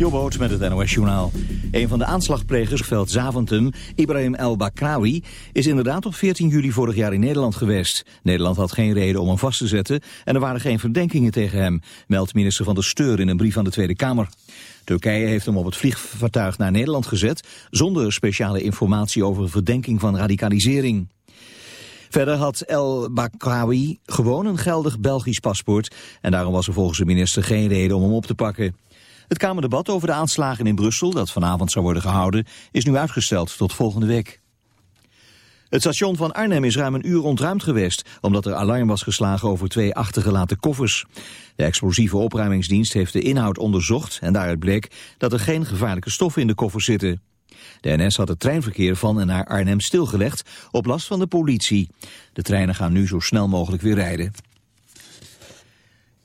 Jobboot met het NOS Journaal. Een van de aanslagplegers, veld Zaventem, Ibrahim El Bakrawi, is inderdaad op 14 juli vorig jaar in Nederland geweest. Nederland had geen reden om hem vast te zetten en er waren geen verdenkingen tegen hem, meldt minister van de Steur in een brief aan de Tweede Kamer. Turkije heeft hem op het vliegtuig naar Nederland gezet, zonder speciale informatie over verdenking van radicalisering. Verder had El Bakrawi gewoon een geldig Belgisch paspoort en daarom was er volgens de minister geen reden om hem op te pakken. Het Kamerdebat over de aanslagen in Brussel, dat vanavond zou worden gehouden, is nu uitgesteld tot volgende week. Het station van Arnhem is ruim een uur ontruimd geweest, omdat er alarm was geslagen over twee achtergelaten koffers. De explosieve opruimingsdienst heeft de inhoud onderzocht en daaruit bleek dat er geen gevaarlijke stoffen in de koffers zitten. De NS had het treinverkeer van en naar Arnhem stilgelegd op last van de politie. De treinen gaan nu zo snel mogelijk weer rijden.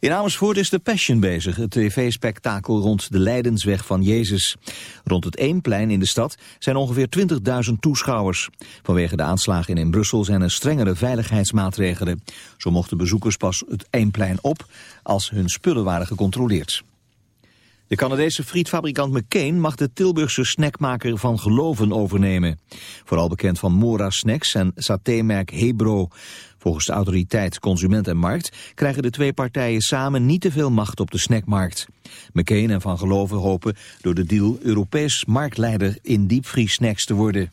In Amersfoort is de Passion bezig, het tv-spektakel rond de Leidensweg van Jezus. Rond het Eemplein in de stad zijn ongeveer 20.000 toeschouwers. Vanwege de aanslagen in Brussel zijn er strengere veiligheidsmaatregelen. Zo mochten bezoekers pas het Eemplein op als hun spullen waren gecontroleerd. De Canadese frietfabrikant McCain mag de Tilburgse snackmaker van Geloven overnemen. Vooral bekend van Mora Snacks en satémerk Hebro. Volgens de autoriteit Consument en Markt krijgen de twee partijen samen niet te veel macht op de snackmarkt. McCain en Van Geloven hopen door de deal Europees marktleider in diepvriesnacks te worden.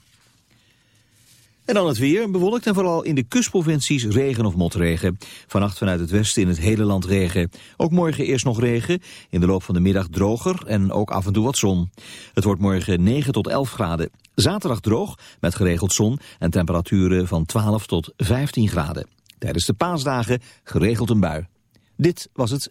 En dan het weer, bewolkt en vooral in de kustprovincies regen of motregen. Vannacht vanuit het westen in het hele land regen. Ook morgen eerst nog regen, in de loop van de middag droger en ook af en toe wat zon. Het wordt morgen 9 tot 11 graden. Zaterdag droog, met geregeld zon en temperaturen van 12 tot 15 graden. Tijdens de paasdagen geregeld een bui. Dit was het.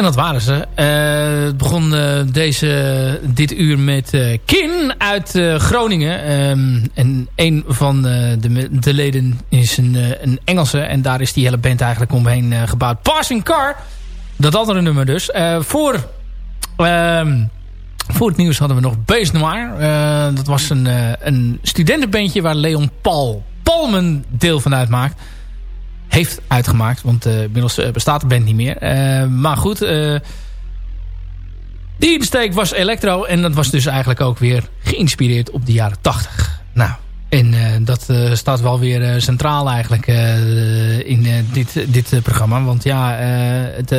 En dat waren ze. Uh, het begon uh, deze, dit uur met uh, Kin uit Groningen. Um, en een van de, de, leden is een, een Engelse. En daar is die hele band eigenlijk omheen gebouwd. Passing Car. Dat andere nummer dus. voor, ehm, voor het nieuws hadden we nog Base Noir. dat was een, een studentenbandje waar Leon Paul Palmen deel van uitmaakt heeft uitgemaakt. Want uh, inmiddels uh, bestaat de band niet meer. Uh, maar goed, die insteek was electro. En dat was dus eigenlijk ook weer geïnspireerd op de jaren 80. Nou, en dat staat wel weer centraal eigenlijk in dit, dit programma. Want ja, het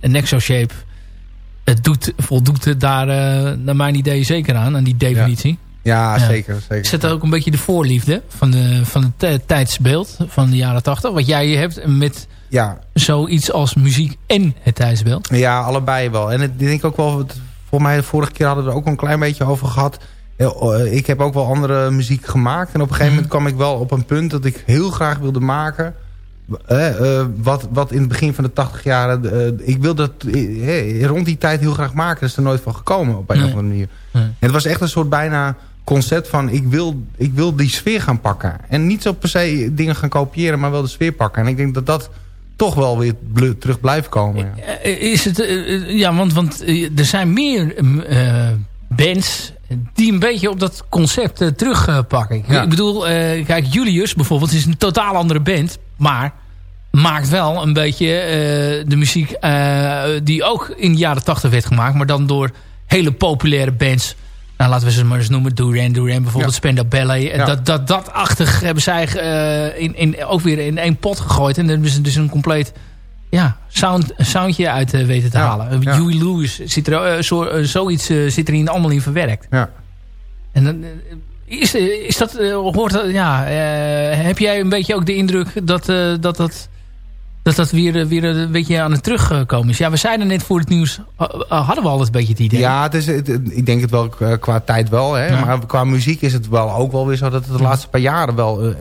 Nexo Shape... Het doet, voldoet daar naar mijn idee zeker aan, aan die definitie. Ja, zeker. zeker. Is dat ook een beetje de voorliefde van, de, van het tijdsbeeld van de jaren tachtig? Wat jij hebt met ja. zoiets als muziek en het tijdsbeeld? Ja, allebei wel. En ik denk ook wel, voor mij de vorige keer hadden we er ook een klein beetje over gehad. Eh, ik heb ook wel andere muziek gemaakt. En op een gegeven moment mhm. kwam ik wel op een punt dat ik heel graag wilde maken... Uh, wat, wat in het begin van de 80 jaren... Uh, ik wilde dat rond die tijd heel graag maken. Dat is er nooit van gekomen op een of andere manier. En het was echt een soort bijna concept van ik wil, ik wil die sfeer gaan pakken. En niet zo per se dingen gaan kopiëren, maar wel de sfeer pakken. En ik denk dat dat toch wel weer terug blijft komen. Ja. Eh, is het, eh, ja, want, want eh, er zijn meer uh, bands die een beetje op dat concept uh, terugpakken. Ik bedoel, kijk, Julius bijvoorbeeld is een totaal andere band, maar maakt wel een beetje de muziek die ook in de jaren tachtig werd gemaakt, maar dan door hele populaire bands nou, laten we ze maar eens noemen. Duran Duran, bijvoorbeeld ja. Spenda Ballet. Dat, dat, dat achtig hebben zij uh, in, in, ook weer in één pot gegooid. En dan hebben ze dus een compleet ja, sound, soundje uit uh, weten te halen. Ja. Huey Lewis, zit er, uh, zo, zoiets zit erin allemaal in verwerkt. Ja. En dan... Is, is dat, hoort, ja, heb jij een beetje ook de indruk dat dat, dat dat dat weer, weer een beetje aan het terugkomen is. Ja, we zeiden net voor het nieuws, eh, eh, hadden we al een beetje het idee. Ja, het is, ik denk het wel qua tijd wel. Hè? Maar qua muziek is het wel ook wel weer zo dat het de laatste paar jaren wel uh,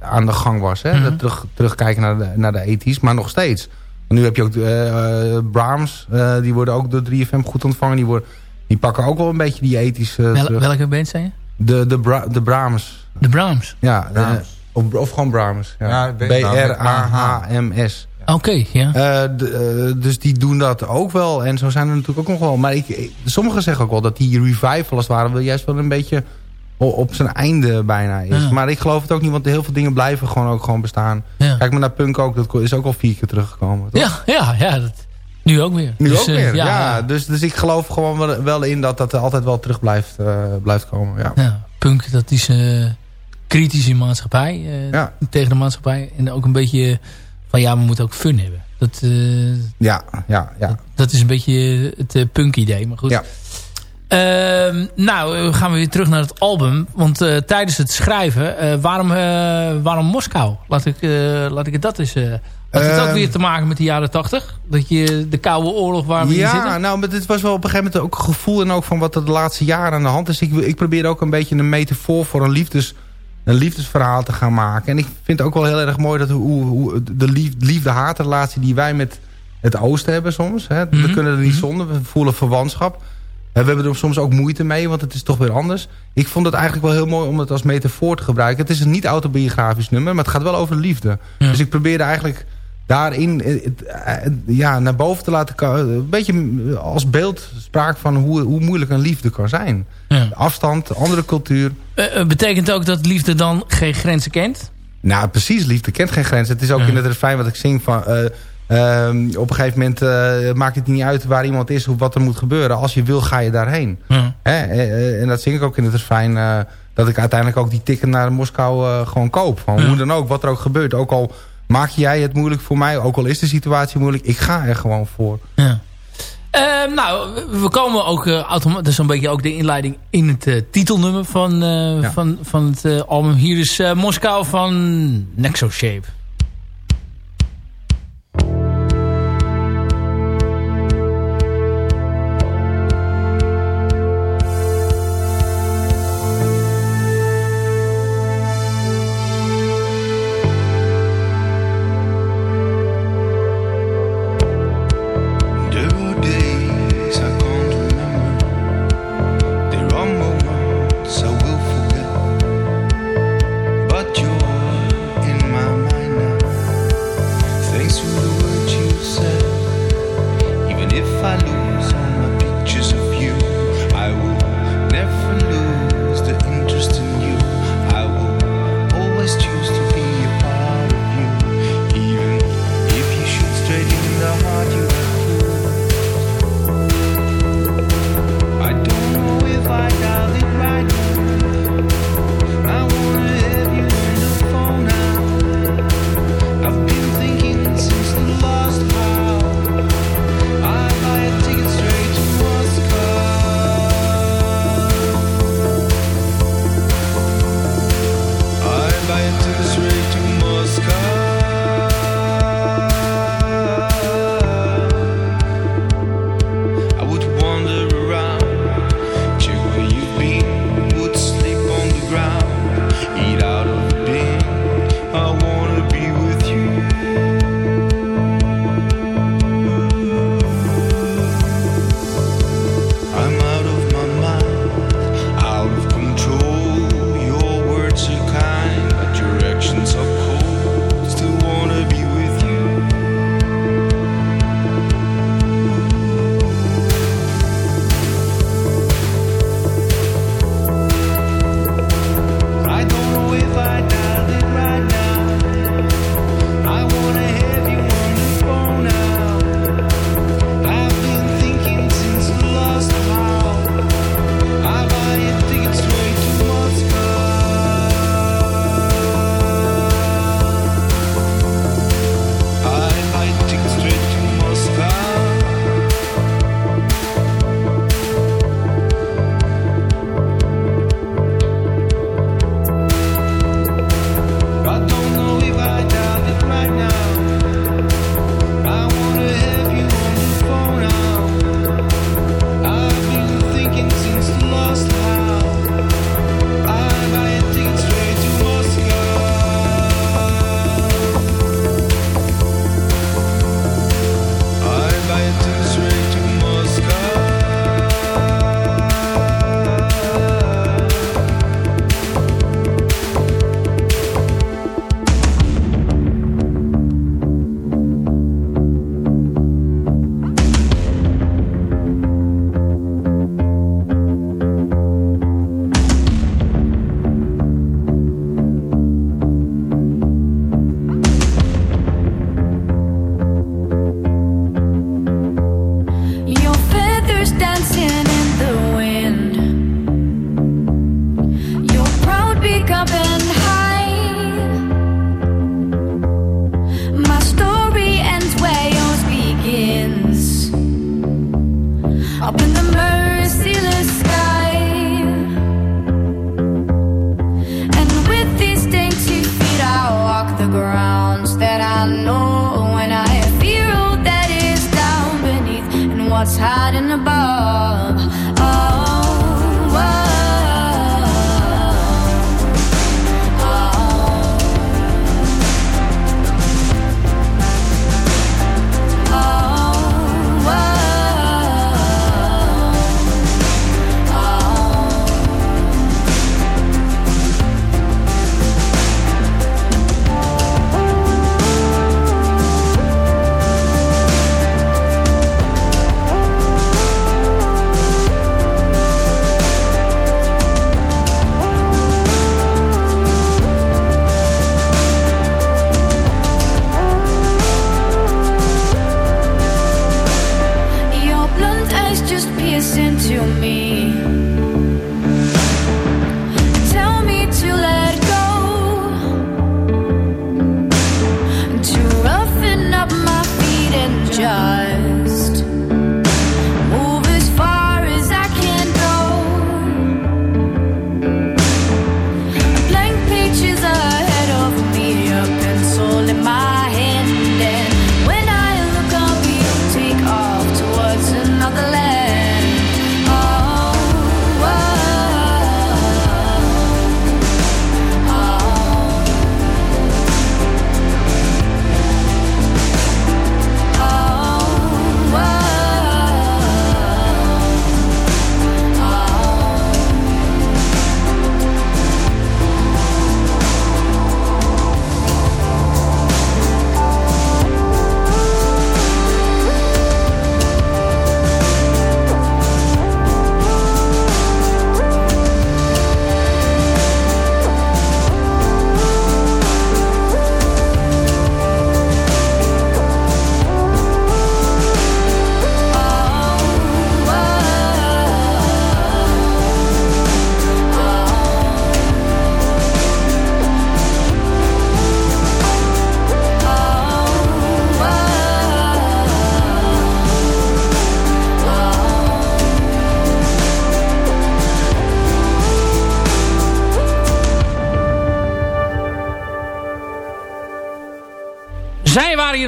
aan de gang was. Hè? Mhm. Terug, terugkijken naar de, naar de ethisch, maar nog steeds. nu heb je ook uh, Brahms, die worden ook door 3FM goed ontvangen. Die, worden, die pakken ook wel een beetje die ethisch Wel, Welke band zijn je? De, de, Bra de Brahms. De Brahms? Ja, Brahms. Of, of gewoon Brahms. Ja. B-R-A-H-M-S. Oké, ja. Uh, dus die doen dat ook wel. En zo zijn er natuurlijk ook nog wel. Maar ik, sommigen zeggen ook wel dat die revival als het ware... wel juist wel een beetje op zijn einde bijna is. Maar ik geloof het ook niet, want heel veel dingen blijven gewoon ook gewoon bestaan. Kijk maar naar punk ook, dat is ook al vier keer teruggekomen. Toch? Ja, ja, ja. Dat, nu ook weer. Nu dus, ook weer, ja. ja. Dus, dus ik geloof gewoon wel, in dat dat er altijd wel terug blijft, blijft komen. Ja. ja punk, dat is kritische maatschappij. Uh, tegen de maatschappij. En ook een beetje van ja, we moeten ook fun hebben. Dat, uh, ja, ja, ja. Dat, is een beetje het uh, punk idee. Maar goed. Ja. Uh, nou, gaan we weer terug naar het album. Want tijdens het schrijven, waarom, waarom Moskou? Laat ik, laat ik het dat eens... Had het ook weer te maken met de jaren tachtig? Dat je de Koude Oorlog waar we ja, in zitten? Ja, nou, maar dit was wel op een gegeven moment ook een gevoel... en ook van wat er de laatste jaren aan de hand is. Ik, ik probeer ook een beetje een metafoor voor een liefdes een liefdesverhaal te gaan maken. En ik vind het ook wel heel erg mooi dat hoe, hoe de liefde-haatrelatie die wij met het oosten hebben soms. Hè, We mhm. kunnen er niet mhm. zonder, we voelen verwantschap. We hebben er soms ook moeite mee, want het is toch weer anders. Ik vond het eigenlijk wel heel mooi om het als metafoor te gebruiken. Het is een niet autobiografisch nummer, maar het gaat wel over liefde. Dus ik probeerde eigenlijk daarin eh, eh, ja, naar boven te laten komen. Een beetje als beeldspraak van hoe, hoe moeilijk een liefde kan zijn. Ja. Afstand, andere cultuur. Uh, betekent ook dat liefde dan geen grenzen kent? Nou, precies. Liefde kent geen grenzen. Het is ook in het refrein wat ik zing van... Ehm, op een gegeven moment maakt het niet uit waar iemand is... of wat er moet gebeuren. Als je wil, ga je daarheen. Hè? en dat zing ik ook in het refrein... dat ik uiteindelijk ook die ticket naar Moskou gewoon koop. Van Hoe dan ook, wat er ook gebeurt. Ook al maak jij het moeilijk voor mij, ook al is de situatie moeilijk. Ik ga er gewoon voor. Ja. Uh, nou, we komen ook uh, automatisch, dat is een beetje ook de inleiding in het uh, titelnummer van, ja. van, van het album. Hier is Moskou van Nexo Shape. listen to me.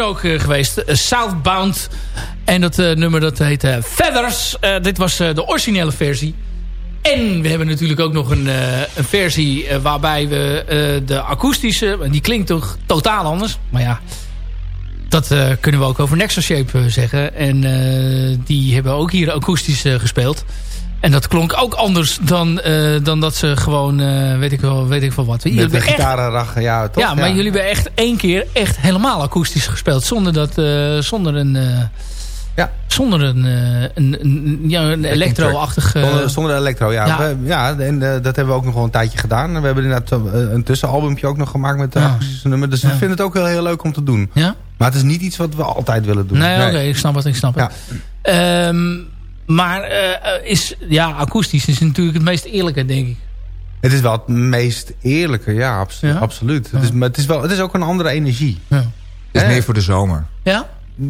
Ook eh, geweest. Eh, Southbound. En dat uh, nummer dat heet Feathers. dit was de originele versie. En we hebben natuurlijk ook nog een, een versie waarbij we de akoestische... Die klinkt toch totaal anders. Maar ja, dat kunnen we ook over Nexus Shape zeggen. En die hebben ook hier akoestisch gespeeld. En dat klonk ook anders dan, uh, dan dat ze gewoon, uh, weet ik wel, weet ik wel wat. Met de gitarenrag, ja, toch? Ja, maar jullie hebben echt één keer echt helemaal akoestisch gespeeld. Zonder, dat, uh, zonder een... ja. Zonder een, een, een, ja, een elektro-achtig... Zonder, zonder elektro, ja. Ja, we, ja en dat hebben we ook nog wel een tijdje gedaan. We hebben inderdaad een tussenalbumpje ook nog gemaakt met de ja. akoestische nummer. Dus ja. ik vind het ook wel heel leuk om te doen. Ja? Maar het is niet iets wat we altijd willen doen. Nee, nee. oké, ik snap het, ik snap het. Ja. Um, maar uh, is, ja, akoestisch is natuurlijk het meest eerlijke, denk ik. Het is wel het meest eerlijke, ja, abso ja? absoluut. Ja. Het, is, maar het, is wel, het is ook een andere energie. Ja. Het is meer voor de zomer. Ja?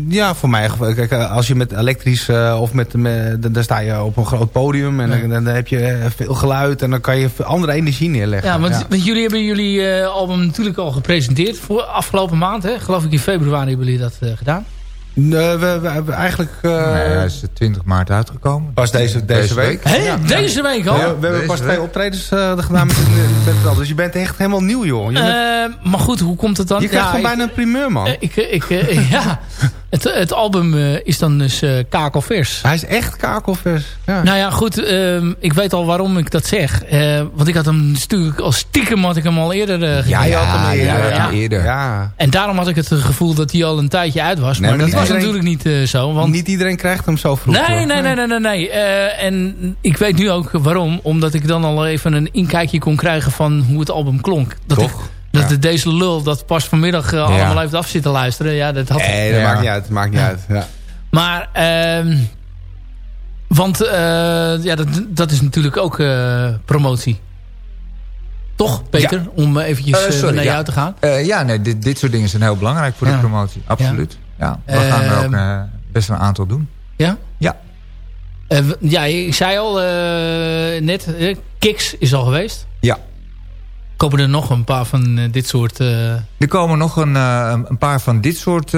Ja, voor mij. Kijk, als je met elektrisch uh, of met, met, dan sta je op een groot podium en dan, dan, heb je veel geluid en dan kan je andere energie neerleggen. Ja, want, ja. want jullie hebben jullie uh, album natuurlijk al gepresenteerd voor afgelopen maand, hè? Geloof ik in februari hebben jullie dat uh, gedaan. Nee, we, we hebben eigenlijk... Uh, nee, hij is 20 maart uitgekomen. Pas deze, deze, deze week. Hé, ja. deze week al? Ja, we hebben pas twee optredens uh, gedaan met het Dus je bent echt helemaal nieuw, joh. Je bent... uh, maar goed, hoe komt het dan? Je krijgt ja, gewoon ik, bijna een primeur, man. ik, ik, ja, het, het album is dan dus kakelvers. Hij is echt kakelvers. Ja. Nou ja, goed. Ehm, ik weet al waarom ik dat zeg. want ik had hem natuurlijk al stiekem had ik hem al eerder uh, ja, ja, ja, ja, eerder. Ja. En daarom had ik het gevoel dat hij al een tijdje uit was. Nee, maar, maar dat was natuurlijk niet uh, zo. Want... Niet iedereen krijgt hem zo vroeg. Nee, nee, nee, nee, nee. nee. Uh, en ik weet nu ook waarom. Omdat ik dan al even een inkijkje kon krijgen van hoe het album klonk. Dat Toch? Ik, dat ja. deze lul dat pas vanmiddag uh, ja. allemaal heeft af zitten luisteren. Ja, dat had... Nee, dat maakt niet uit. Dat maakt niet uit. Ja. Maar... Uh, want ja, dat, dat is natuurlijk ook promotie. Toch, Peter? Ja. Om eventjes uh, sorry, naar jou te gaan. Uh, ja, nee, dit, dit soort dingen zijn heel belangrijk voor ja. de promotie. Absoluut. Ja. we gaan er ook uh, best een aantal doen. Ja? Ja. Eh, ja, ik zei al eh, net, eh, Kiks is al geweest. Ja. Komen er nog een paar van eh, dit soort... eh, Er komen nog een, eh, een paar van dit soort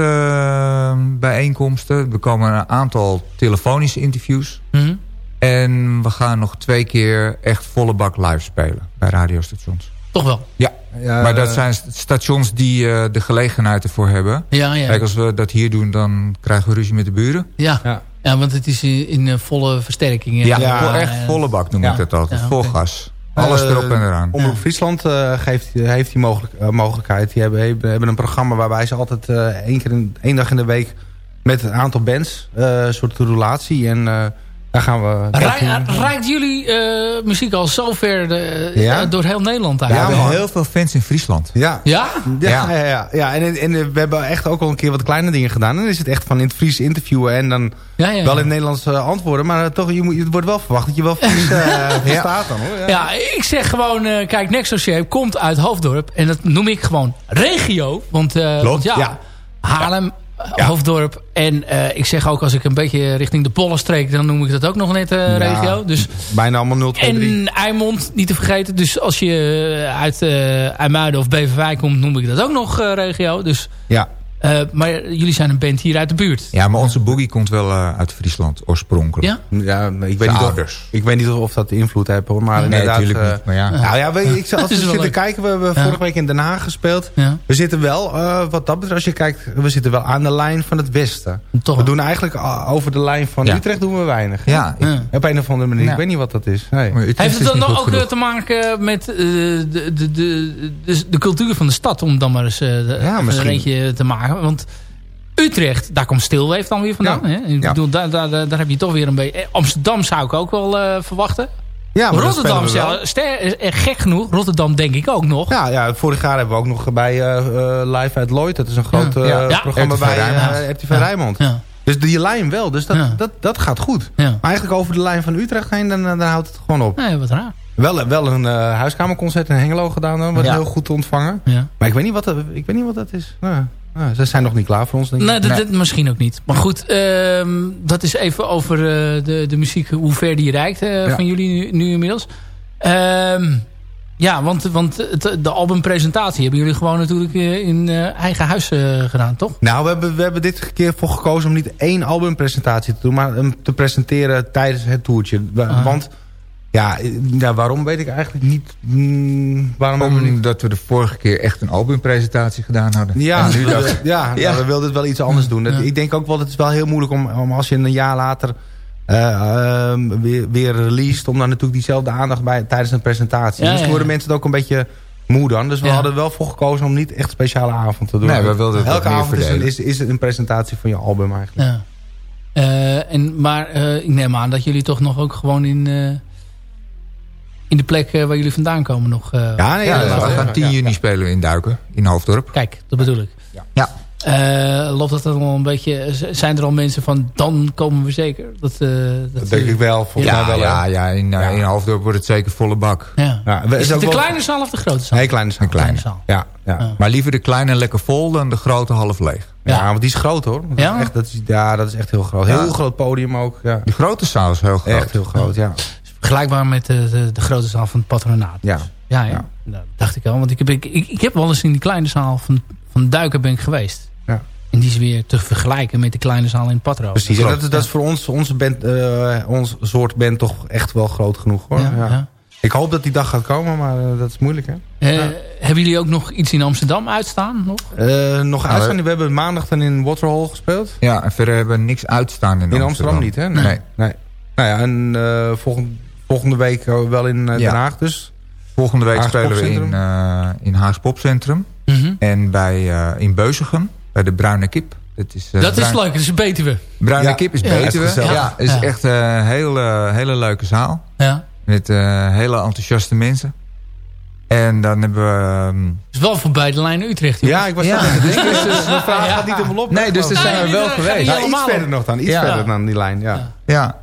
bijeenkomsten. Er komen een aantal telefonische interviews. mhm. En we gaan nog twee keer echt volle bak live spelen bij radiostations. Toch wel. Ja, Ja, maar dat zijn stations die eh, de gelegenheid ervoor hebben. Ja, ja. Kijk, als we dat hier doen, dan krijgen we ruzie met de buren. ja. Ja. Ja, want het is in, in volle versterking. Ja, echt volle bak noem ja. ik dat altijd. Ja, Vol gas. Alles Eh, erop en eraan. Omroep Friesland eh, geeft, heeft die mogelijk, eh, mogelijkheid. Die hebben, hebben, een programma waarbij ze altijd één, keer in, één dag in de week... met een aantal bands, een soort roulatie. En daar gaan we... Rij- Rijkt jullie eh, muziek al zover de, Ja. eh, door heel Nederland We eigenlijk? hebben man. heel veel fans in Friesland. Ja, Ja? Ja, Ja. ja. ja, ja. En, en we hebben echt ook al een keer wat kleine dingen gedaan. En dan is het echt van in het Fries interviewen en dan Ja, ja. wel in het Nederlands eh, antwoorden. Maar eh, toch, je moet, het wordt wel verwacht dat je wel Fries eh verstaat dan hoor. Ja. Ja, ik zeg gewoon, eh, kijk, Nexo Shape komt uit Hoofddorp. En dat noem ik gewoon regio. Want, eh, want ja, ja. Haarlem, Hoofddorp. En eh, ik zeg ook, als ik een beetje richting de Pollenstreek... dan noem ik dat ook nog net Ja. regio. Dus, Bijna allemaal 0, 2, 3. en Eimond, niet te vergeten. Dus als je eh, uit uh, IJmuiden of Beverwijk komt... noem ik dat ook nog regio. Dus, Ja. Eh, maar jullie zijn een band hier uit de buurt. Ja, maar onze boogie komt wel eh, uit Friesland oorspronkelijk. Ja? Ja, ik weet, niet of, ik weet niet of dat invloed heeft hoor. Maar Nee, inderdaad, natuurlijk eh, niet. Maar ja. Nou ja, weet ik, als we zitten leuk. kijken, we hebben Ja. vorige week in Den Haag gespeeld. Ja, We zitten wel, eh, wat dat betreft, als je kijkt, we zitten wel aan de lijn van het westen. toch We doen eigenlijk over de lijn van Ja. Utrecht doen we weinig. Ja, ik- Ja. Op een of andere manier, Ja. ik weet niet wat dat is. Nee. Heeft het dan nog ook genoeg. te maken met eh, de, de, de, de, de cultuur van de stad... om dan maar eens eh, een eentje te maken? Want Utrecht, daar komt Stilweef dan weer vandaan. Ja. Hè? Ik Ja. bedoel, daar, daar, daar heb je toch weer een beetje... eh, Amsterdam zou ik ook wel eh, verwachten. Ja, Rotterdam, zelf, eh, gek genoeg. Rotterdam denk ik ook nog. Ja, ja, vorig jaar hebben we ook nog bij eh, Live uit Lloyd. Dat is een groot. Ja. programma RTV bij Rijnmond. RTV. Rijnmond. Ja, Dus die lijn wel. Dus dat, dat, dat gaat goed. Maar eigenlijk over de lijn van Utrecht heen, dan, dan houdt het gewoon op. Nee, wat raar. Wel, wel een huiskamerconcert in Hengelo gedaan. Dan, wat Ja. heel goed ontvangen. Ja. Maar ik weet niet wat dat, ik weet niet wat dat is. Nou, nou, ze zijn nog niet klaar voor ons, denk ik. Nee, dat, Nee. dat misschien ook niet. Maar goed, ehm, dat is even over eh, de, de muziek, hoe ver die reikt eh, Ja. van jullie nu, nu inmiddels. Ehm, ja, want, want het, de albumpresentatie hebben jullie gewoon natuurlijk eh, in eigen huis gedaan, toch? Nou, we hebben, we hebben dit keer voor gekozen om niet één albumpresentatie te doen... maar hem te presenteren tijdens het toertje. Ah. Want, ja, ja, waarom weet ik eigenlijk niet. Mm, waarom. Omdat we de vorige keer echt een albumpresentatie gedaan hadden. Ja, En nu ja, Ja. Nou, we wilden het wel iets anders doen. Dat- Ja. Ik denk ook wel, het is wel heel moeilijk om, om als je een jaar later eh, ehm, weer, weer released... om dan natuurlijk diezelfde aandacht bij tijdens een presentatie. Ja, ja, worden ja. mensen het ook een beetje moe dan. Dus we Ja. hadden er wel voor gekozen om niet echt een speciale avond te doen. Nee, we wilden het Elke avond is is, is een presentatie van je album eigenlijk. Ja. Eh, en, maar eh, ik neem aan dat jullie toch nog ook gewoon in, eh, in de plek eh, waar jullie vandaan komen nog... eh, Ja, nee, Ja, we gaan 10 ja, juni ja. spelen in Duiken, in Hoofddorp. Kijk, dat bedoel ik. Ja. Eh, loopt dat dan al een beetje... Zijn er al mensen van, dan komen we zeker? Dat, eh, dat, Dat denk ik wel. Volgens Ja, mij wel. ja, ja, in, Ja. in Hoofddorp wordt het zeker volle bak. Ja. Ja, we- Is is het de wel- kleine zaal of de grote zaal? Nee, kleine zaal. Een kleine. zaal. Ja, ja. Ja. Maar liever de kleine lekker vol dan de grote half leeg. Ja, Ja. want die is groot hoor. Dat Ja? Is echt, dat is, ja, dat is echt heel groot. Heel Ja. groot podium ook. Ja. De grote zaal is heel groot. Echt heel groot, ja. Vergelijkbaar met de, de, de grote zaal van het patronaat. Ja. Ja, ja. Ja. Nou, dacht ik al. Want ik heb, ik, ik, ik heb wel eens in die kleine zaal van, van Duiken ben ik geweest. Ja. En die is weer te vergelijken met de kleine zaal in patro. Precies, dat, is- dat is voor ons, onze band, eh, ons soort band toch echt wel groot genoeg hoor. Ja, Ja. ja. Ik hoop dat die dag gaat komen, maar eh, dat is moeilijk hè. Eh, Hebben jullie ook nog iets in Amsterdam uitstaan? Nog? Eh, nog Nou, uitstaan, we hebben maandag dan in Waterhall gespeeld. Ja, en verder hebben we niks uitstaan in, In Amsterdam, niet hè? Nee. Nee. nee. Nou ja, en eh, volgende, week eh, wel in eh, Ja. Den Haag dus. Volgende week Haags spelen we in, eh in Haags Popcentrum. Mhm. En bij, eh, in Beuzegem, bij de Bruine Kip. Dat is, eh, dat is leuk, dat is Betuwe. Bruine Ja. Kip is Ja, beter. het is Ja, ja, Ja. echt een hele, hele leuke zaal. Ja. Met eh, hele enthousiaste mensen. En dan hebben we... ehm, is wel voorbij de lijn Utrecht. Ja, ik was Ja. dat denken. Dus de vraag Ja. gaat niet helemaal op. nee, dus daar zijn we wel geweest. Ja, die iets verder nog dan. Iets Ja. verder dan die lijn, ja. Ja.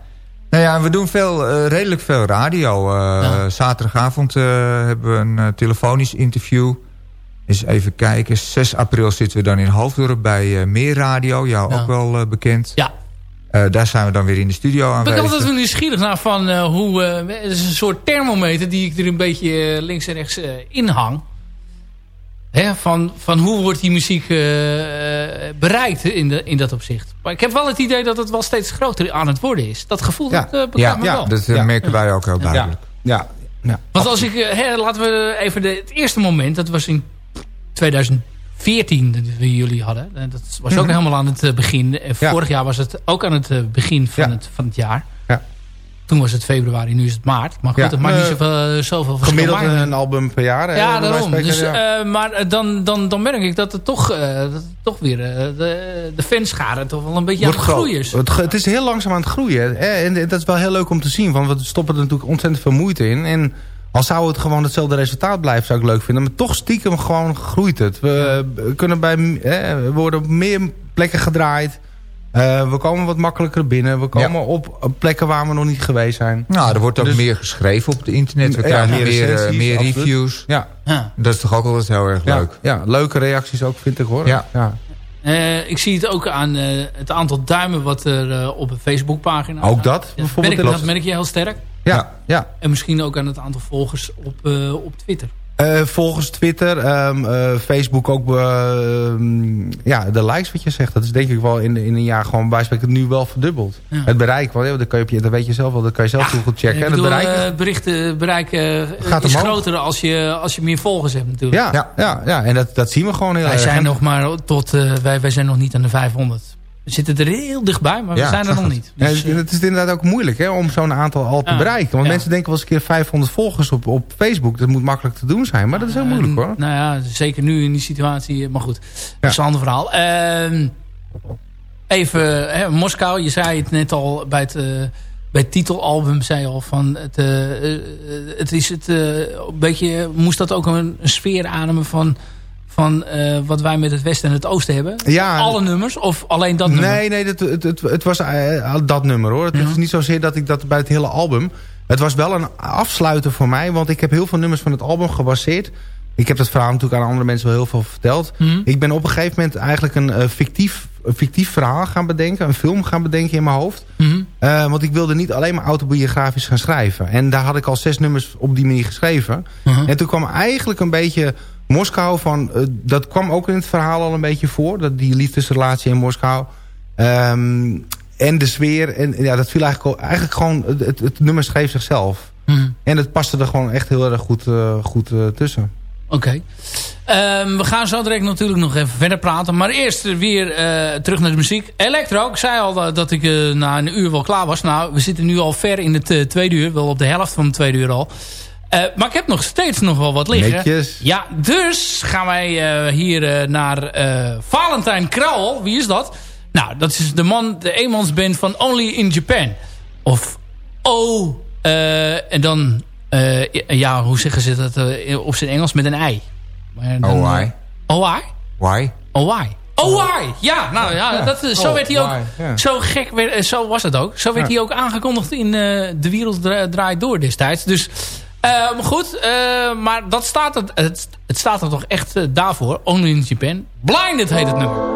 Nou ja, we doen veel, eh, redelijk veel radio. Eh, Ja. Zaterdagavond eh, hebben we een telefonisch interview. Eens even kijken. 6 april zitten we dan in Hoofddorp bij Meer Radio. Jou Ja. ook wel bekend. Ja. daar zijn we dan weer in de studio aanwezig. Ik ben altijd wel nieuwsgierig naar van hoe... het is een soort thermometer die ik er een beetje links en rechts in hang. Van, van hoe wordt die muziek bereikt in, de, in dat opzicht. Maar ik heb wel het idee dat het wel steeds groter aan het worden is. Dat gevoel ja. dat, ja, me ja, wel. dat merken wij ook heel duidelijk. Ja, ja. Want als ik, hè, laten we even de, het eerste moment, dat was in 2014 dat we jullie hadden. Dat was ook helemaal aan het begin. Vorig jaar was het ook aan het begin van, het, van het jaar. Toen was het februari, nu is het maart. Maar goed, Ja, het maakt niet eh, zoveel, zoveel verschil. Gemiddeld een album per jaar. hè, ja, daarom. spreken, Dus, ja. eh, maar eh, dan, dan, dan merk ik dat het toch, eh, dat het toch weer eh, de, de fanscharen toch wel een beetje Wordt aan het groeien is. Het, is heel langzaam aan het groeien. hè. En dat is wel heel leuk om te zien. Want we stoppen er natuurlijk ontzettend veel moeite in. En als zou het gewoon hetzelfde resultaat blijven, zou ik leuk vinden. Maar toch stiekem gewoon groeit het. We kunnen bij, hè, we worden op meer plekken gedraaid. Eh, we komen wat makkelijker binnen. We komen op plekken waar we nog niet geweest zijn. Nou, er wordt ook Dus- meer geschreven op het internet. We krijgen meer meer, eh, meer reviews. Ja, Ja. Dat is toch ook altijd heel erg leuk. ja, leuke reacties ook, vind ik hoor. Ja. ja. Eh, ik zie het ook aan eh, het aantal duimen wat er eh, op een Facebookpagina Ook dat, bijvoorbeeld. merk, dat merk je heel sterk. Ja, ja. En misschien ook aan het aantal volgers op, eh, op Twitter. Eh, volgens Twitter, ehm, eh, Facebook ook ehm, ja, de likes wat je zegt. Dat is denk ik wel in, in een jaar gewoon bij spreken nu wel verdubbeld. Ja. Het bereik, want ja, dat, kan je, dat weet je zelf wel, dat kan je zelf heel goed checken. Ik En bedoel, het bereik, eh, berichten, bereik eh, Gaat is omhoog. groter als je, als je meer volgers hebt natuurlijk. ja, ja. Ja. Ja, en dat, dat zien we gewoon heel Wij erg. zijn nog maar tot, wij, wij zijn nog niet aan de 500. We zitten er heel dichtbij, maar we zijn er nog niet. Dus, het, eh, het is inderdaad ook moeilijk hè, om zo'n aantal al te Ja. bereiken. Want mensen denken wel eens een keer 500 volgers op, op Facebook. Dat moet makkelijk te doen zijn, maar dat is heel moeilijk hoor. Nou ja, zeker nu in die situatie. eh, Maar goed, dat is een ander verhaal. Ehm, even, hè, Moskou. Je zei het net al bij het, eh, bij het titelalbum. Zei je al van het, het is het een beetje... Moest dat ook een, een sfeer ademen van... Van eh, wat wij met het Westen en het Oosten hebben? Ja, Alle nummers? Of alleen dat nummer? Nee, nee, het, het, het, het was eh, dat nummer hoor. Het Ja. is niet zozeer dat ik dat bij het hele album... Het was wel een afsluiter voor mij, want ik heb heel veel nummers van het album gebaseerd. Ik heb dat verhaal natuurlijk aan andere mensen wel heel veel verteld. Mhm. Ik ben op een gegeven moment eigenlijk een eh, fictief, een fictief verhaal gaan bedenken. Een film gaan bedenken in mijn hoofd. Mhm. Eh, want ik wilde niet alleen maar autobiografisch gaan schrijven. En daar had ik al zes nummers op die manier geschreven. Mhm. En toen kwam eigenlijk een beetje Moskou van... eh, dat kwam ook in het verhaal al een beetje voor. Dat die liefdesrelatie in Moskou. Ehm, en de sfeer. En ja, dat viel eigenlijk, eigenlijk gewoon... Het, nummer schreef zichzelf. Mhm. En het paste er gewoon echt heel erg goed, eh, goed eh, tussen. Oké. Ehm, we gaan zo direct natuurlijk nog even verder praten. Maar eerst weer terug naar de muziek. Electro, ik zei al dat ik na een uur wel klaar was. Nou, we zitten nu al ver in het tweede uur. Wel op de helft van het tweede uur al. Eh, maar ik heb nog steeds nog wel wat liggen. Netjes. Ja, dus gaan wij eh, hier eh, naar Valentijn Krauwel. Wie is dat? Nou, dat is de man, de eenmansband van Only in Japan. Of O. eh, en dan, ja, hoe zeggen ze dat op zijn Engels? Met een ei. Oh, why? Oh, why? Why? Oh, why? Oh, why? Ja, nou ja, dat, zo Oh, werd hij ook. ja. Zo gek, werd, zo was het ook. Zo werd Ja. hij ook aangekondigd in eh, De Wereld Dra- Draait Door destijds. Dus eh, goed, eh, maar dat staat er, het, staat er toch echt eh, daarvoor. Only in Japan. Blinded heet het nummer.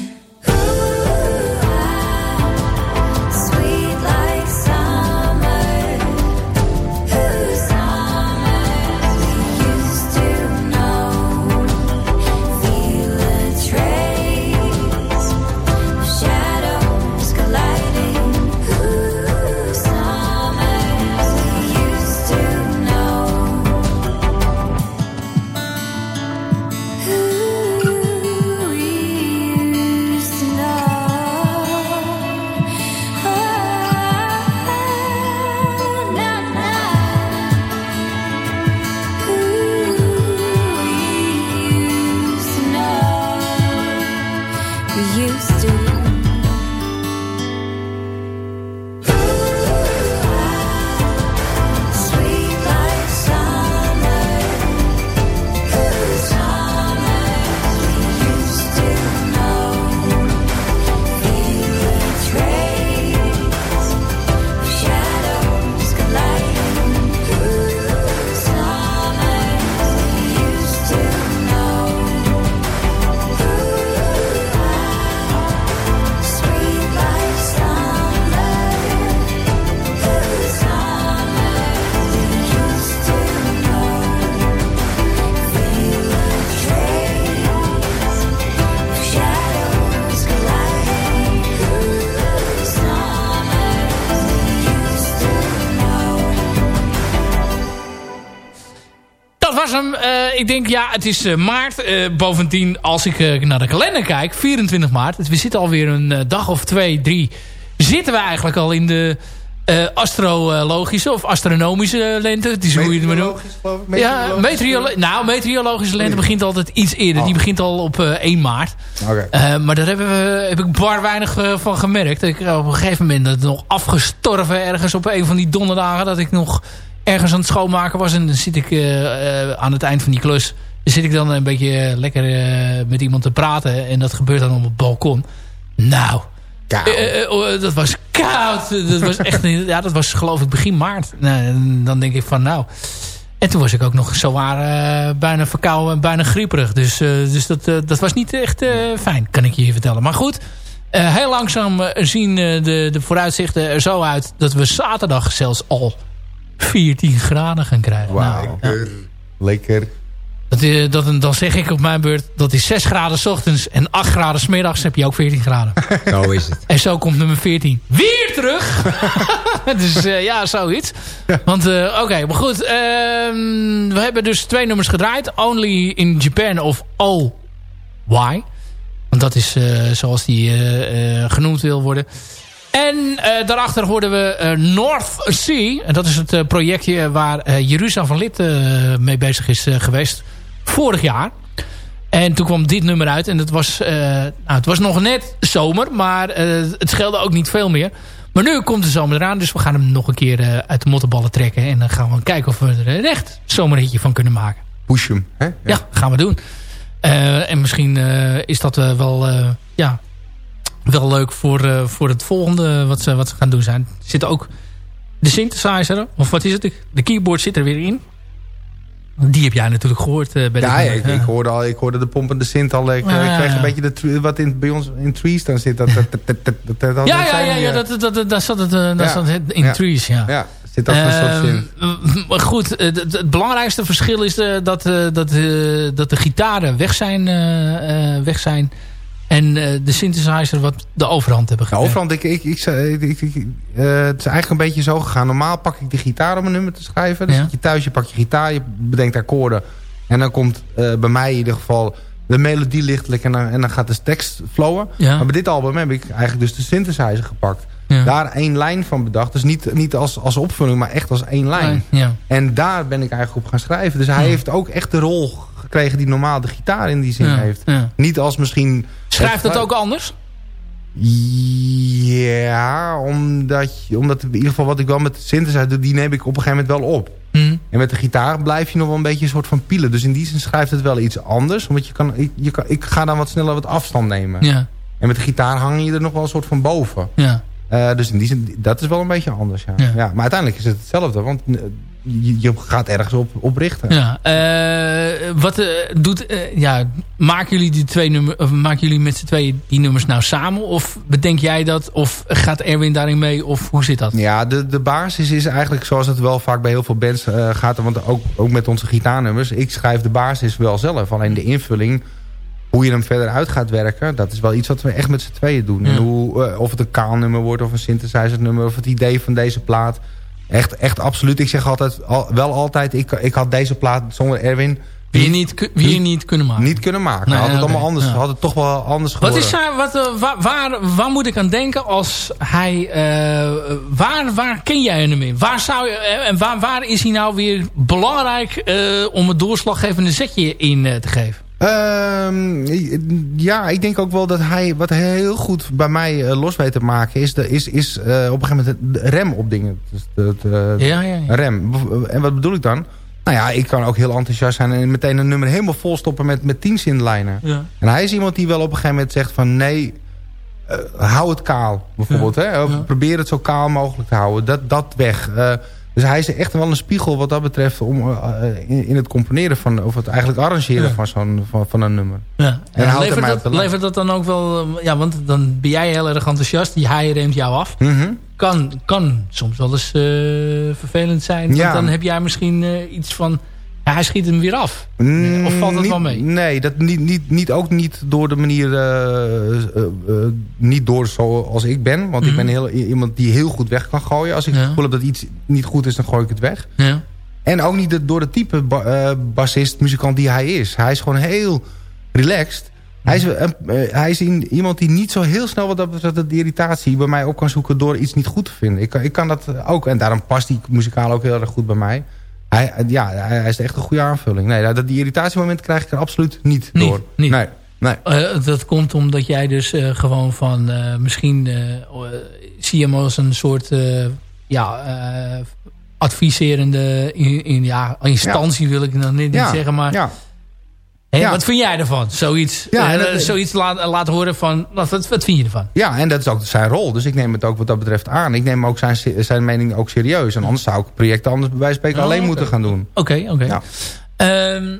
Ik denk, ja, het is eh, maart. Eh, bovendien, als ik naar de kalender kijk, 24 maart. We zitten alweer een dag of twee, drie. Zitten we eigenlijk al in de astrologische of astronomische lente. Het is hoe je het maar noemt. Ja, meteorolo nou, meteorologische lente begint altijd iets eerder. Die oh. begint al op 1 maart. Okay. maar daar hebben we, heb ik bar weinig van gemerkt. Ik, op een gegeven moment dat nog afgestorven ergens op een van die donderdagen. Dat ik nog ergens aan het schoonmaken was. En dan zit ik uh, aan het eind van die klus... Dan zit ik dan een beetje uh, lekker uh, met iemand te praten. En dat gebeurt dan op het balkon. Nou, oh, dat was koud. Dat was echt, ja, dat was geloof ik begin maart. Nou, en dan denk ik van nou... En toen was ik ook nog zo waar bijna verkouden en bijna grieperig. Dus, dus dat, dat was niet echt fijn, kan ik je hier vertellen. Maar goed, heel langzaam zien de, de vooruitzichten er zo uit... dat we zaterdag zelfs al 14 graden gaan krijgen. Wow. Nou, lekker. Lekker. Dat, eh, dat, dan zeg ik op mijn beurt, dat is 6 graden s ochtends en 8 graden s middags heb je ook 14 graden. Zo is het. En zo komt nummer 14 weer terug. dus uh, ja, zoiets. Want uh, oké, maar goed. Uh, we hebben dus twee nummers gedraaid. Only in Japan of Oh Why. Want dat is zoals die genoemd wil worden. En uh, daarachter hoorden we uh, North Sea. En dat is het uh, projectje waar Jeruzalem van Lid mee bezig is geweest. Vorig jaar. En toen kwam dit nummer uit. En het was, nou, het was nog net zomer. Maar het scheelde ook niet veel meer. Maar nu komt de zomer eraan. Dus we gaan hem nog een keer uit de mottenballen trekken. En dan gaan we kijken of we er een echt zomerhitje van kunnen maken. Push hem. Hè? Ja. ja. gaan we doen. en misschien is dat wel... ja, wel leuk voor, uh, voor het volgende wat ze, wat ze gaan doen zijn. Er zit ook de synthesizer, of wat is het? De keyboard zit er weer in. Die heb jij natuurlijk gehoord uh, bij ja, de... Ja, ik, ik, hoorde al, ik hoorde de pompende synth al. Ik, uh, ik kreeg een beetje de, wat in, bij ons in Trees dan zit. Dat, dat, dat, dat, ja, ja, ja, ja, dat, dat, dat, dat zat het, uh, dat zat het in Trees, ja. ja. Zit dat zin. Maar goed, het, het, belangrijkste verschil is de, dat, dat, dat de gitaren weg zijn, weg zijn en uh, de synthesizer wat de overhand hebben. De overhand, ik, ik, ik, ik, uh, het is eigenlijk een beetje zo gegaan. Normaal pak ik de gitaar om een nummer te schrijven. Dan ja. zit je thuis, je pakt je gitaar, je bedenkt akkoorden. En dan komt uh, bij mij in ieder geval de melodie lichtelijk en dan, en dan gaat de tekst flowen. Ja. Maar bij dit album heb ik eigenlijk dus de synthesizer gepakt. Ja. Daar één lijn van bedacht. Dus niet, niet als, als opvulling, maar echt als één lijn. En daar ben ik eigenlijk op gaan schrijven. Dus hij heeft ook echt de rol gekregen die normaal de gitaar in die zin heeft. Niet als misschien... Schrijft het ook anders? Ja, omdat, je, omdat in ieder geval wat ik wel met de synthesizer... die neem ik op een gegeven moment wel op. Mm. En met de gitaar blijf je nog wel een beetje een soort van pielen. Dus in die zin schrijft het wel iets anders. Want je kan, ik, je kan, ik ga dan wat sneller wat afstand nemen. Ja. En met de gitaar hang je er nog wel een soort van boven. Ja. Uh, dus in die zin, dat is wel een beetje anders. Ja. ja. Ja. maar uiteindelijk is het hetzelfde. Want eh, je, gaat ergens op, op richten. Ja, uh, wat uh, doet, uh, ja, maken jullie die twee nummers, of maken jullie met z'n tweeën die nummers nou samen? Of bedenk jij dat? Of gaat Erwin daarin mee? Of hoe zit dat? Ja, de, de basis is eigenlijk zoals het wel vaak bij heel veel bands gaat. Want ook, ook met onze gitaarnummers. Ik schrijf de basis wel zelf. Alleen de invulling hoe je hem verder uit gaat werken, dat is wel iets wat we echt met z'n tweeën doen. En hoe, of het een kaalnummer wordt of een synthesizer nummer of het idee van deze plaat. Echt, echt absoluut. Ik zeg altijd, al, wel altijd, ik, ik had deze plaat zonder Erwin... Wie je niet, wie je niet kunnen maken. Niet kunnen maken. Nee, had het allemaal anders. Ja. Had het toch wel anders geworden. Wat is daar, wat, uh, waar, waar, waar, moet ik aan denken als hij... Uh, waar, waar ken jij hem in? Waar, zou je, uh, en waar, waar is hij nou weer belangrijk om het doorslaggevende zetje in te geven? Um, ja, ik denk ook wel dat hij, wat heel goed bij mij uh, los weet te maken, is, de, is, is uh, op een gegeven moment de rem op dingen. Dus de, ja, ja, ja. Rem. En wat bedoel ik dan? Nou ja, ik kan ook heel enthousiast zijn en meteen een nummer helemaal vol stoppen met, met tien zinlijnen. Ja. En hij is iemand die wel op een gegeven moment zegt van nee, hou het kaal bijvoorbeeld. Hè? Probeer het zo kaal mogelijk te houden. Dat, dat weg. Dus hij is echt wel een spiegel wat dat betreft om, uh, in, in, het componeren van, of het eigenlijk arrangeren ja. van, zo'n van, van, een nummer. Ja. En, en levert, dat, levert dat dan ook wel, ja, want dan ben jij heel erg enthousiast, die hij reemt jou af. Mm -hmm. kan, kan soms wel eens uh, vervelend zijn, want ja. dan heb jij misschien uh, iets van ja, hij schiet hem weer af. Mm, of valt dat niet, wel mee? Nee, dat niet, niet, niet, ook niet door de manier... Uh, uh, uh, niet door zoals ik ben. Want mm -hmm. ik ben heel, iemand die heel goed weg kan gooien. Als ik ja. het gevoel heb dat iets niet goed is, dan gooi ik het weg. Ja. En ook niet door het type ba bassist, muzikant die hij is. Hij is gewoon heel relaxed. Hij is, uh, hij is iemand die niet zo heel snel wat dat de irritatie bij mij op kan zoeken door iets niet goed te vinden. Ik, ik kan dat ook. En daarom past die muzikaal ook heel erg goed bij mij. Hij, ja, hij, is echt een goede aanvulling. Nee, dat, die irritatiemoment krijg ik er absoluut niet, niet door. Niet. Nee. Nee. Uh, dat komt omdat jij dus uh, gewoon van... Uh, misschien zie je hem als een soort... ja, adviserende in, in, ja, instantie ja. wil ik dan niet ja. zeggen. Maar ja. Hey, Wat vind jij ervan? Zoiets, ja, uh, zoiets laten laat horen van... Wat, wat, vind je ervan? Ja, en dat is ook zijn rol. Dus ik neem het ook wat dat betreft aan. Ik neem ook zijn, zijn mening ook serieus. En anders zou ik projecten anders bij wijze van spreken Oh, alleen moeten gaan doen. Oké, oké. Ja. Ehm,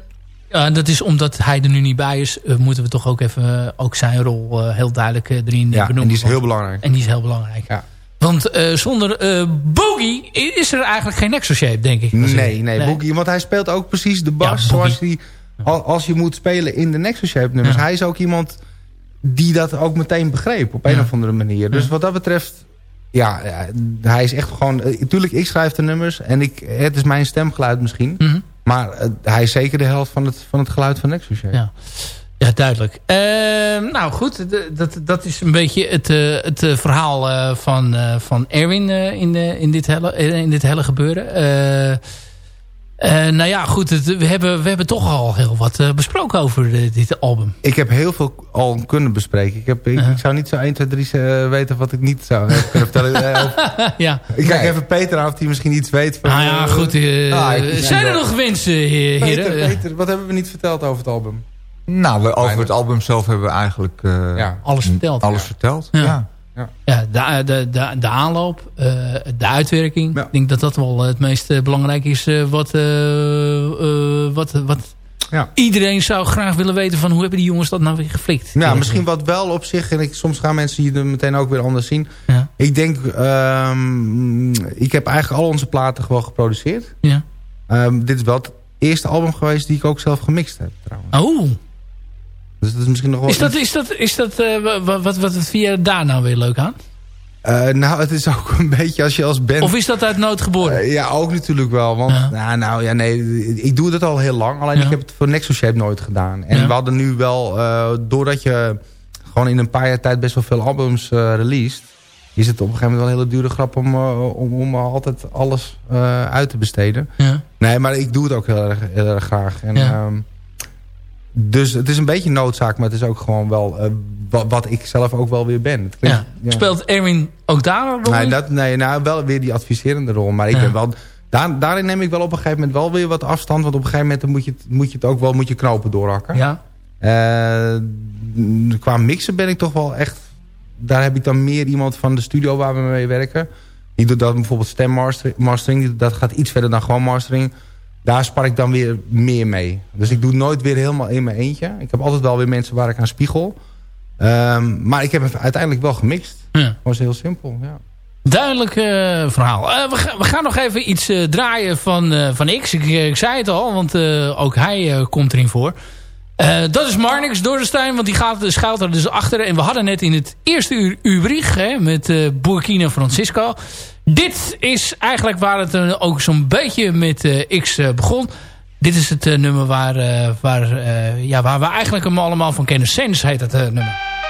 ja, dat is omdat hij er nu niet bij is... eh, moeten we toch ook even eh, ook zijn rol eh, heel duidelijk eh, erin eh, Ja, benoemen. en die is heel belangrijk. En die is heel belangrijk. Ja. Want eh, zonder eh Boogie is er eigenlijk geen Nexo-shape, denk ik. Nee, nee, Boogie. Want hij speelt ook precies de bas Ja, zoals Boogie. Als je moet spelen in de Nexus Shape nummers. Ja. Hij is ook iemand die dat ook meteen begreep. Op een Ja. of andere manier. Dus wat dat betreft... Ja, hij is echt gewoon... eh, Tuurlijk, ik schrijf de nummers. En ik, het is mijn stemgeluid misschien. Mhm. Maar eh, hij is zeker de helft van het, van het geluid van Nexus Shape. Ja. Ja, duidelijk. Ehm, nou goed, dat, dat is een beetje het, eh, het verhaal van, van Erwin in, in, dit hele, in dit hele gebeuren. Eh, nou ja, goed, het- we, hebben, we hebben toch al heel wat eh, besproken over eh, dit album. Ik heb heel veel al kunnen bespreken. Ik, heb, ik, Uh-huh. ik zou niet zo 1, 2, 3 eh, weten wat ik niet zou hebben kunnen vertellen. Ja. ik kijk Nee. even Peter aan of hij misschien iets weet. Van, Nou ja, goed. ah, ik- zijn er nog wensen, he- heren? Peter, Peter, wat hebben we niet verteld over het album? Nou, we, over het album zelf hebben we eigenlijk eh, Ja. Alles verteld. alles Ja. verteld. Ja. Ja. Ja, de, de, de, de aanloop, eh, de uitwerking. Ja. Ik denk dat dat wel het meest eh, belangrijk is. eh, wat, eh, eh, wat, wat Ja. iedereen zou graag willen weten van hoe hebben die jongens dat nou weer geflikt. Ja, misschien wat wel op zich. En ik, soms gaan mensen hier meteen ook weer anders zien. Ja. Ik denk, ehm, ik heb eigenlijk al onze platen gewoon geproduceerd. Ja. Ehm, dit is wel het eerste album geweest die ik ook zelf gemixt heb trouwens. Oh, Dus dat is misschien nog wel... is dat, is dat, is dat eh, wa- wat, wat, wat vind je daar nou weer leuk aan? Eh, nou, het is ook een beetje als je als band... Of is dat uit nood geboren? Eh, ja, ook natuurlijk wel. Want Ja. nou, nou ja, nee, ik doe het al heel lang. Alleen Ja. ik heb het voor Nexus Shape nooit gedaan. En Ja. we hadden nu wel, doordat je gewoon in een paar jaar tijd best wel veel albums released... is het op een gegeven moment wel een hele dure grap om, om, om altijd alles uit te besteden. ja. Nee, maar ik doe het ook heel erg, heel erg graag. En, Ja. ehm, dus het is een beetje noodzaak, maar het is ook gewoon wel eh, wat, wat ik zelf ook wel weer ben. Klinkt- Ja. ja. Speelt Erwin ook daar een rol Nee, dat, nee nou, wel weer die adviserende rol. Maar ik Ja. ben wel, daar, daarin neem ik wel op een gegeven moment wel weer wat afstand. Want op een gegeven moment moet je het, moet je het ook wel moet je knopen doorhakken. Ja. Eh, qua mixen ben ik toch wel echt... Daar heb ik dan meer iemand van de studio waar we mee werken. Die doet dat bijvoorbeeld stemmastering. mastering, Dat gaat iets verder dan gewoon mastering. Daar spar ik dan weer meer mee. Dus ik doe nooit weer helemaal in mijn eentje. Ik heb altijd wel weer mensen waar ik aan spiegel. Ehm, maar ik heb hem uiteindelijk wel gemixt. ja. was heel simpel, ja. Duidelijk eh, verhaal. Eh, we, ga- we gaan nog even iets eh, draaien van, van X. Ik, ik zei het al, want ook hij komt erin voor. Dat is Marnix Dordenstein, want die gaat, schuilt er dus achter. En we hadden net in het eerste uur Ubrich hè, met Burkina Francisco. Dit is eigenlijk waar het eh, ook zo'n beetje met eh, X eh, begon. Dit is het nummer waar, waar, ja, waar we eigenlijk hem allemaal van kennen. Sense heet eh, nummer.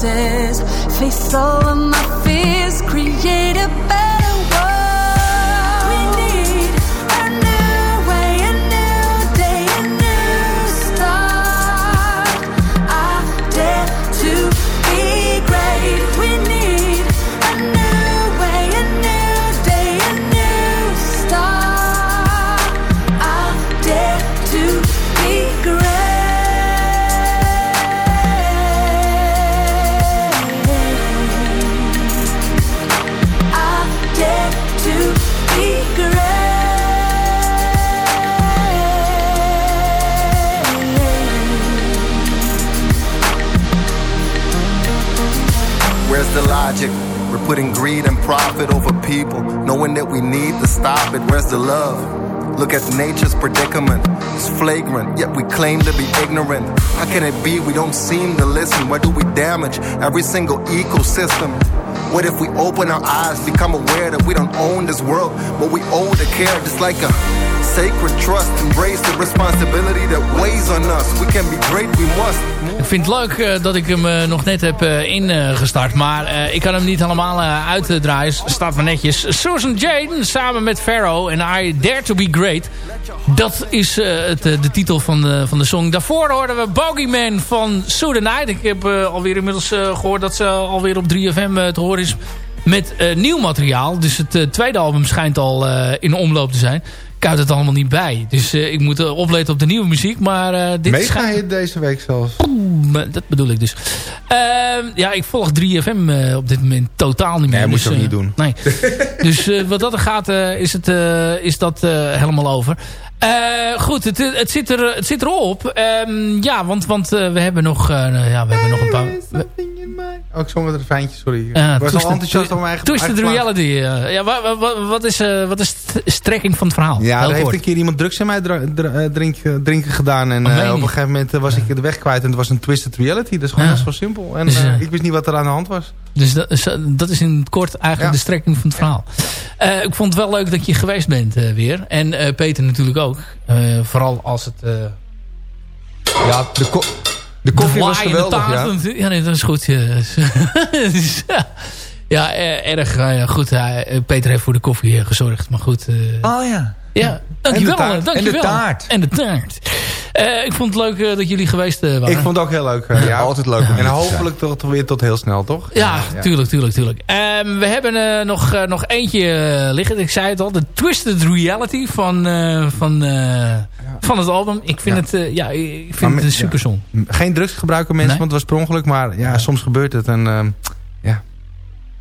faces, face of my fears. Putting greed and profit over people, knowing that we need to stop it. Where's the love? Look at nature's predicament. It's flagrant, yet we claim to be ignorant. How can it be we don't seem to listen? Why do we damage every single ecosystem? What if we open our eyes, become aware that we don't own this world, but we owe the care just like a sacred trust. Embrace the responsibility that weighs on us. We can be great, we must. Ik vind het leuk uh, dat ik hem uh, nog net heb uh, ingestart. Maar ik kan hem niet helemaal uitdraaien. Staat maar netjes. Susan Jane samen met Pharaoh en I Dare To Be Great. Dat is het, de titel van de, van de song. Daarvoor hoorden we Bogeyman van Sudan Night. Ik heb alweer inmiddels gehoord dat ze alweer op 3FM te horen is met nieuw materiaal. Dus het tweede album schijnt al in omloop te zijn kuit het allemaal niet bij. Dus uh, ik moet uh, opletten op de nieuwe muziek. Maar uh, dit Mega je deze week zelfs. dat bedoel ik dus. Ehm, ja, ik volg 3FM op dit moment totaal niet meer. Nee, dus, moet je ook niet doen. Nee. dus wat dat er gaat, is, het, is dat helemaal over. goed, het, het, zit er, het zit erop. Um, ja, want, want we hebben nog, ja, we hebben nog een paar... Oh, ik zong het refijntje, sorry. Uh, ik was al enthousiast om mijn eigen Twisted Reality. Uh, ja, wat, is, uh, wat is de strekking van het verhaal? Ja, er heeft een keer iemand drugs in mij drinken, drinken gedaan. En oh, op een gegeven moment was ik de weg kwijt. En het was een Twisted Reality. Dat is gewoon zo simpel. En dus, ik wist niet wat er aan de hand was. Dus dat is, dat is in het kort eigenlijk de strekking van het verhaal. ik vond het wel leuk dat je geweest bent weer. En Peter natuurlijk ook. vooral als het... ja, de... De koffie was geweldig, ja. Ja, nee, dat is goed. ja, erg uh, goed. Peter heeft voor de koffie gezorgd, maar goed. oh ja. Ja, dankjewel. En de, en de taart. En de taart. Uh, ik vond het leuk uh, dat jullie geweest uh, waren. Ik vond het ook heel leuk. ja, altijd leuk. En hopelijk tot, weer tot heel snel, toch? Ja, ja. tuurlijk, tuurlijk, tuurlijk. Um, we hebben nog, nog eentje liggen. Ik zei het al. De Twisted Reality van, van, van het album. Ik vind het, ja, ik vind het een super song. Geen drugs gebruiken mensen, nee? want het was per ongeluk. Maar ja, soms gebeurt het. En ehm, ja,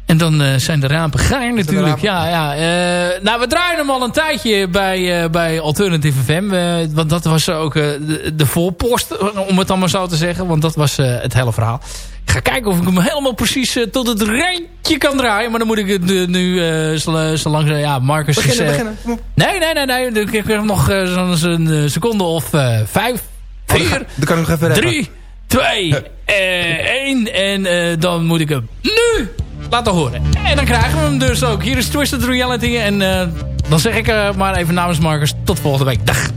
en dan uh, zijn de rapen gaar natuurlijk. Ja, ja. Uh, nou, we draaien hem al een tijdje bij, uh, bij Alternative FM. want dat was ook de, de voorpost, om het dan maar zo te zeggen. Want dat was het hele verhaal. Ik ga kijken of ik hem helemaal precies tot het randje kan draaien. Maar dan moet ik het nu, zo, lang... Ja, Marcus beginnen, is... beginnen. Nee, nee, nee. nee. Ik heb nog zo'n seconde of vijf, vier, dan kan ik nog even drie, twee, één. En dan moet ik hem nu laten horen. En dan krijgen we hem dus ook. Hier is Twisted Reality. En uh, dan zeg ik uh, maar even namens Marcus tot volgende week. Dag!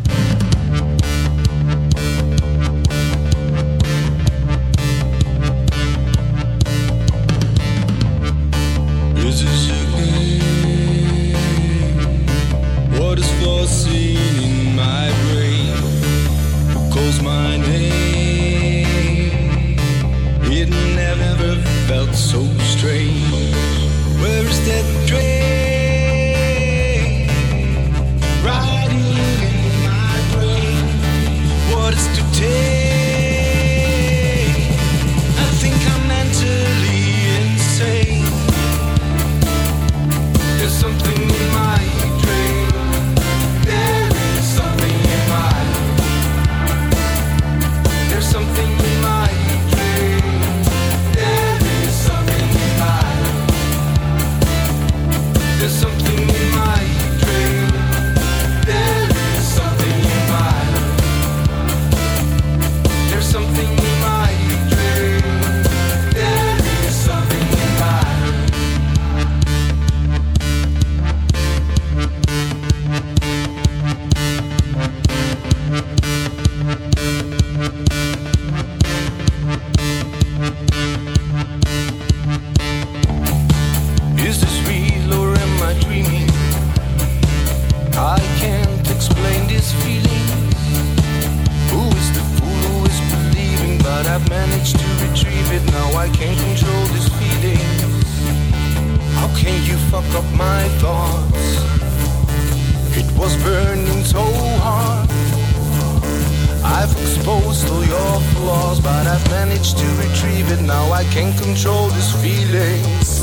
applause, but I've managed to retrieve it. Now I can't control these feelings.